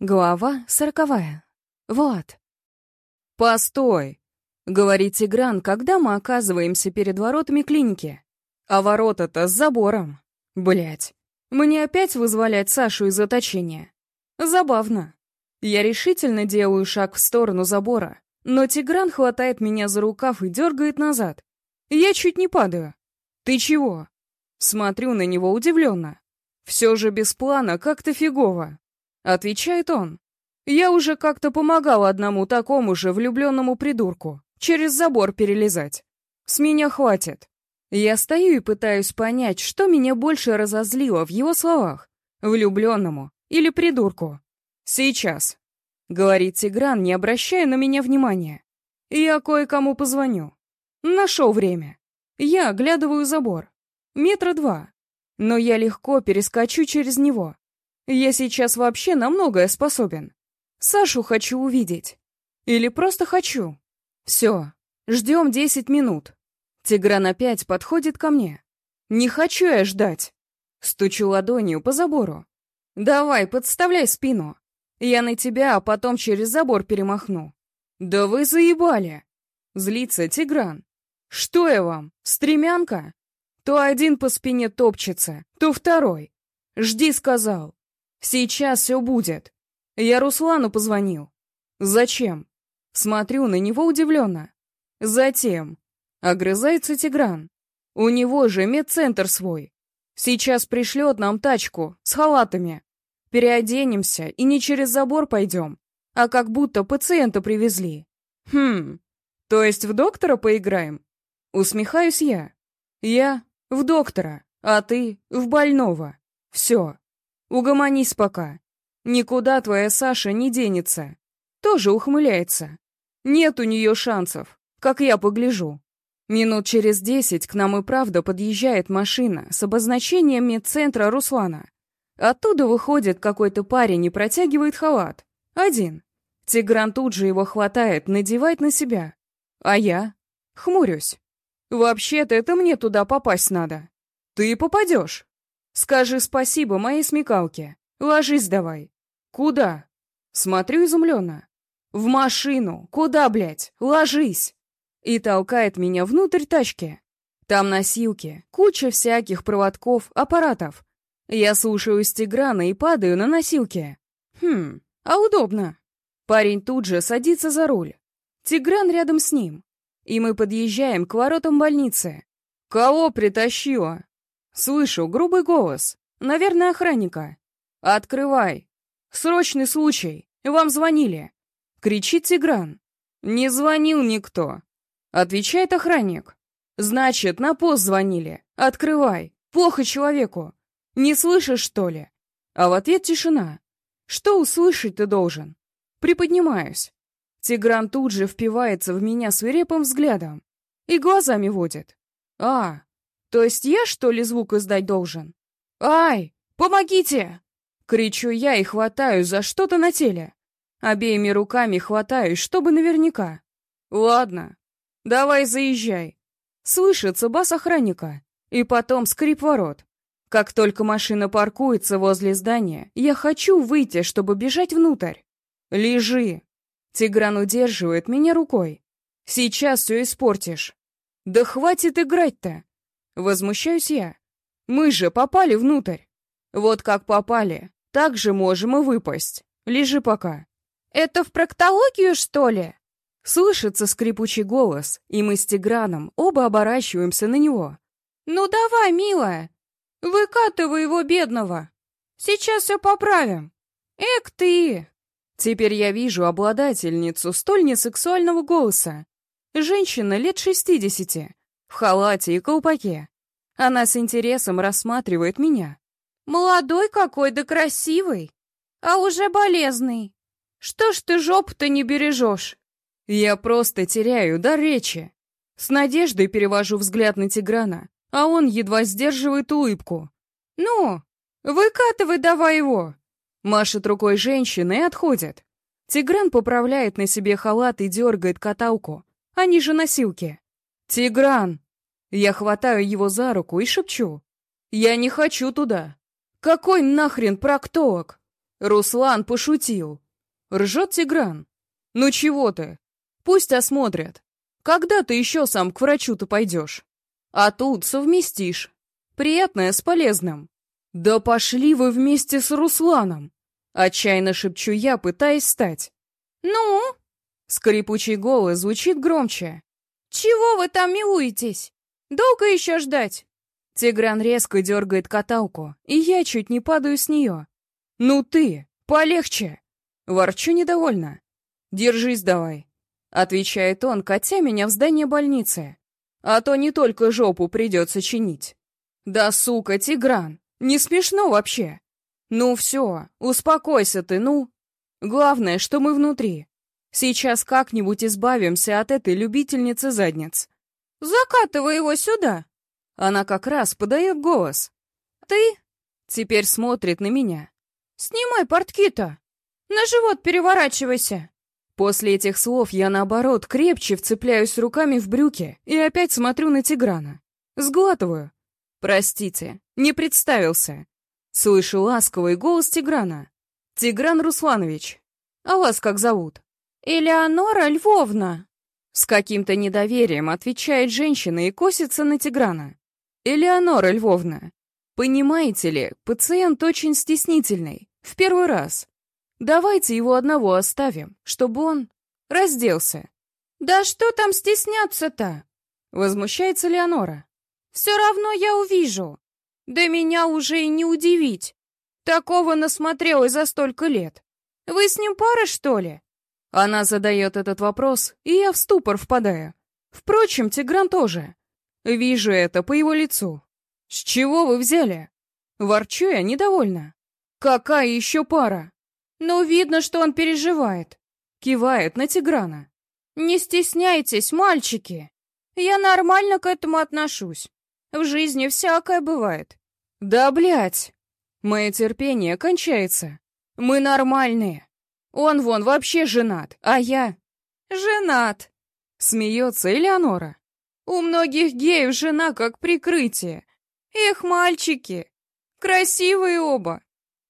Глава сороковая. Влад. «Постой!» — говорит Тигран, когда мы оказываемся перед воротами клиники. А ворота-то с забором. Блять. Мне опять вызволять Сашу из заточения. Забавно. Я решительно делаю шаг в сторону забора, но Тигран хватает меня за рукав и дергает назад. Я чуть не падаю. «Ты чего?» Смотрю на него удивленно. Все же без плана как-то фигово. Отвечает он. Я уже как-то помогал одному такому же влюбленному придурку через забор перелезать. С меня хватит. Я стою и пытаюсь понять, что меня больше разозлило в его словах. Влюбленному или придурку. Сейчас. Говорит Тигран, не обращая на меня внимания. Я кое-кому позвоню. Нашел время. Я оглядываю забор. Метра два. Но я легко перескочу через него. Я сейчас вообще на многое способен. Сашу хочу увидеть. Или просто хочу. Все, ждем десять минут. Тигран опять подходит ко мне. Не хочу я ждать. Стучу ладонью по забору. Давай, подставляй спину. Я на тебя, а потом через забор перемахну. Да вы заебали. Злится Тигран. Что я вам, стремянка? То один по спине топчется, то второй. Жди, сказал. Сейчас все будет. Я Руслану позвонил. Зачем? Смотрю на него удивленно. Затем. Огрызается Тигран. У него же медцентр свой. Сейчас пришлет нам тачку с халатами. Переоденемся и не через забор пойдем, а как будто пациента привезли. Хм, то есть в доктора поиграем? Усмехаюсь я. Я в доктора, а ты в больного. Все. Угомонись пока. Никуда твоя Саша не денется. Тоже ухмыляется. Нет у нее шансов, как я погляжу. Минут через десять к нам и правда подъезжает машина с обозначением медцентра Руслана. Оттуда выходит какой-то парень и протягивает халат. Один. Тигран тут же его хватает, надевает на себя. А я? Хмурюсь. Вообще-то это мне туда попасть надо. Ты попадешь. Скажи спасибо моей смекалке. Ложись давай. Куда? Смотрю изумленно. В машину. Куда, блядь? Ложись. И толкает меня внутрь тачки. Там носилки, куча всяких проводков, аппаратов. Я слушаю Стиграна и падаю на носилки. Хм, а удобно. Парень тут же садится за руль. Тигран рядом с ним. И мы подъезжаем к воротам больницы. Кого притащила? Слышу грубый голос. Наверное, охранника. «Открывай! Срочный случай! Вам звонили!» Кричит Тигран. «Не звонил никто!» Отвечает охранник. «Значит, на пост звонили. Открывай! Плохо человеку! Не слышишь, что ли?» А в ответ тишина. «Что услышать ты должен?» Приподнимаюсь. Тигран тут же впивается в меня свирепым взглядом и глазами водит. «А, то есть я, что ли, звук издать должен? Ай, помогите! Кричу я и хватаю за что-то на теле. Обеими руками хватаюсь, чтобы наверняка. Ладно, давай заезжай. Слышится бас охранника. И потом скрип ворот. Как только машина паркуется возле здания, я хочу выйти, чтобы бежать внутрь. Лежи. Тигран удерживает меня рукой. Сейчас все испортишь. Да хватит играть-то. Возмущаюсь я. Мы же попали внутрь. Вот как попали, так же можем и выпасть. Лежи пока. Это в проктологию, что ли? Слышится скрипучий голос, и мы с Тиграном оба оборачиваемся на него. «Ну давай, милая, выкатывай его бедного. Сейчас все поправим. Эк ты!» Теперь я вижу обладательницу столь несексуального голоса. Женщина лет шестидесяти, в халате и колпаке. Она с интересом рассматривает меня. «Молодой какой, да красивый, а уже болезный. Что ж ты жопу-то не бережешь?» Я просто теряю дар речи. С надеждой перевожу взгляд на Тиграна, а он едва сдерживает улыбку. «Ну, выкатывай давай его!» Машет рукой женщина и отходит. Тигран поправляет на себе халат и дергает каталку. Они же носилки. «Тигран!» Я хватаю его за руку и шепчу. «Я не хочу туда!» «Какой нахрен проктолог?» Руслан пошутил. Ржет Тигран. Ну чего ты? Пусть осмотрят. Когда ты еще сам к врачу-то пойдешь? А тут совместишь. Приятное с полезным. Да пошли вы вместе с Русланом. Отчаянно шепчу я, пытаясь встать. «Ну?» Скрипучий голос звучит громче. «Чего вы там милуетесь? Долго еще ждать?» Тигран резко дергает каталку, и я чуть не падаю с нее. «Ну ты, полегче!» Ворчу недовольно. «Держись давай», — отвечает он, катя меня в здание больницы. «А то не только жопу придется чинить». «Да сука, Тигран, не смешно вообще!» «Ну все, успокойся ты, ну!» «Главное, что мы внутри. Сейчас как-нибудь избавимся от этой любительницы задниц». «Закатывай его сюда!» Она как раз подает голос. «Ты?» Теперь смотрит на меня. «Снимай портки-то! На живот переворачивайся!» После этих слов я, наоборот, крепче вцепляюсь руками в брюки и опять смотрю на Тиграна. Сглатываю. «Простите, не представился». Слышу ласковый голос Тиграна. «Тигран Русланович. А вас как зовут?» «Элеонора Львовна». С каким-то недоверием отвечает женщина и косится на Тиграна. «Элеонора Львовна, понимаете ли, пациент очень стеснительный. В первый раз. Давайте его одного оставим, чтобы он разделся». «Да что там стесняться-то?» Возмущается Леонора. «Все равно я увижу. Да меня уже и не удивить. Такого насмотрелась за столько лет. Вы с ним пара, что ли?» Она задает этот вопрос, и я в ступор впадаю. Впрочем, Тигран тоже. Вижу это по его лицу. «С чего вы взяли?» Ворчу я недовольна. «Какая еще пара?» «Ну, видно, что он переживает». Кивает на Тиграна. «Не стесняйтесь, мальчики. Я нормально к этому отношусь. В жизни всякое бывает». «Да, блядь!» Мое терпение кончается. Мы нормальные. Он вон вообще женат, а я... Женат. Смеется Элеонора. У многих геев жена как прикрытие. Эх, мальчики, красивые оба.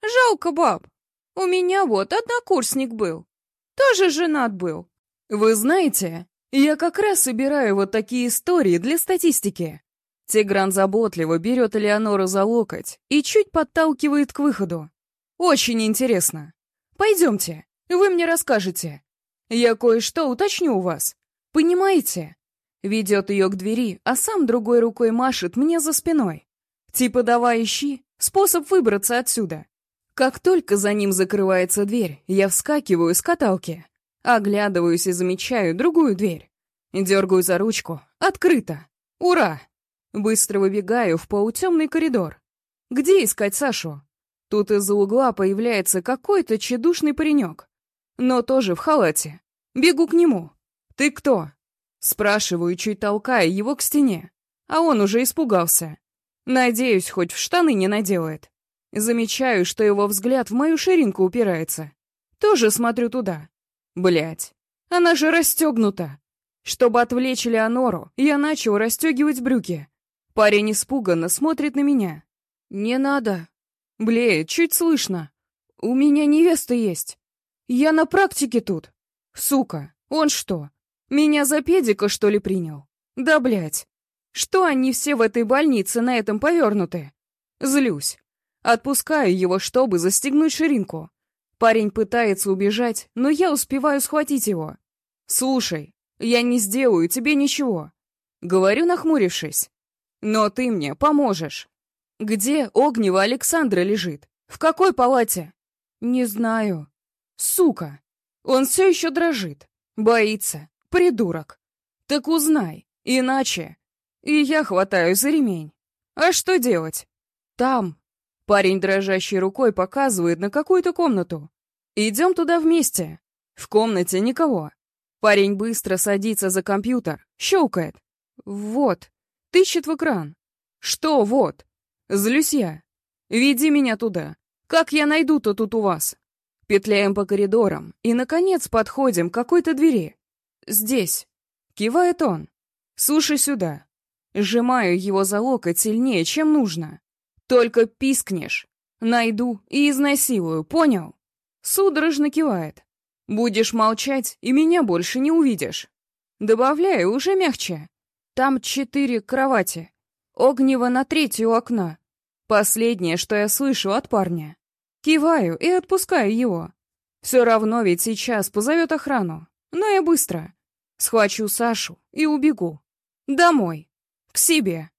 Жалко баб. У меня вот однокурсник был. Тоже женат был. Вы знаете, я как раз собираю вот такие истории для статистики. Тигран заботливо берет Элеонору за локоть и чуть подталкивает к выходу. «Очень интересно. Пойдемте, вы мне расскажете. Я кое-что уточню у вас. Понимаете?» Ведет ее к двери, а сам другой рукой машет мне за спиной. Типа давай ищи способ выбраться отсюда. Как только за ним закрывается дверь, я вскакиваю с каталки. Оглядываюсь и замечаю другую дверь. Дергаю за ручку. Открыто. Ура! Быстро выбегаю в полутемный коридор. Где искать Сашу? Тут из-за угла появляется какой-то чедушный паренек. Но тоже в халате. Бегу к нему. «Ты кто?» Спрашиваю, чуть толкая его к стене. А он уже испугался. Надеюсь, хоть в штаны не наделает. Замечаю, что его взгляд в мою ширинку упирается. Тоже смотрю туда. Блять, она же расстегнута. Чтобы отвлечь Леонору, я начал расстегивать брюки. Парень испуганно смотрит на меня. «Не надо». Блеет, чуть слышно. «У меня невеста есть. Я на практике тут. Сука, он что, меня за педика, что ли, принял? Да, блядь. Что они все в этой больнице на этом повернуты? Злюсь. Отпускаю его, чтобы застегнуть ширинку. Парень пытается убежать, но я успеваю схватить его. «Слушай, я не сделаю тебе ничего», — говорю, нахмурившись. Но ты мне поможешь. Где Огнева Александра лежит? В какой палате? Не знаю. Сука. Он все еще дрожит. Боится. Придурок. Так узнай. Иначе. И я хватаю за ремень. А что делать? Там. Парень дрожащей рукой показывает на какую-то комнату. Идем туда вместе. В комнате никого. Парень быстро садится за компьютер, щелкает. Вот. Тыщет в экран. Что вот? Злюсь я. Веди меня туда. Как я найду-то тут у вас? Петляем по коридорам и, наконец, подходим к какой-то двери. Здесь. Кивает он. Слушай сюда. Сжимаю его за локоть сильнее, чем нужно. Только пискнешь. Найду и изнасилую, понял? Судорожно кивает. Будешь молчать, и меня больше не увидишь. Добавляю уже мягче. Там четыре кровати. Огнево на третью окна. Последнее, что я слышу от парня. Киваю и отпускаю его. Все равно ведь сейчас позовет охрану. Но я быстро. Схвачу Сашу и убегу. Домой. К себе.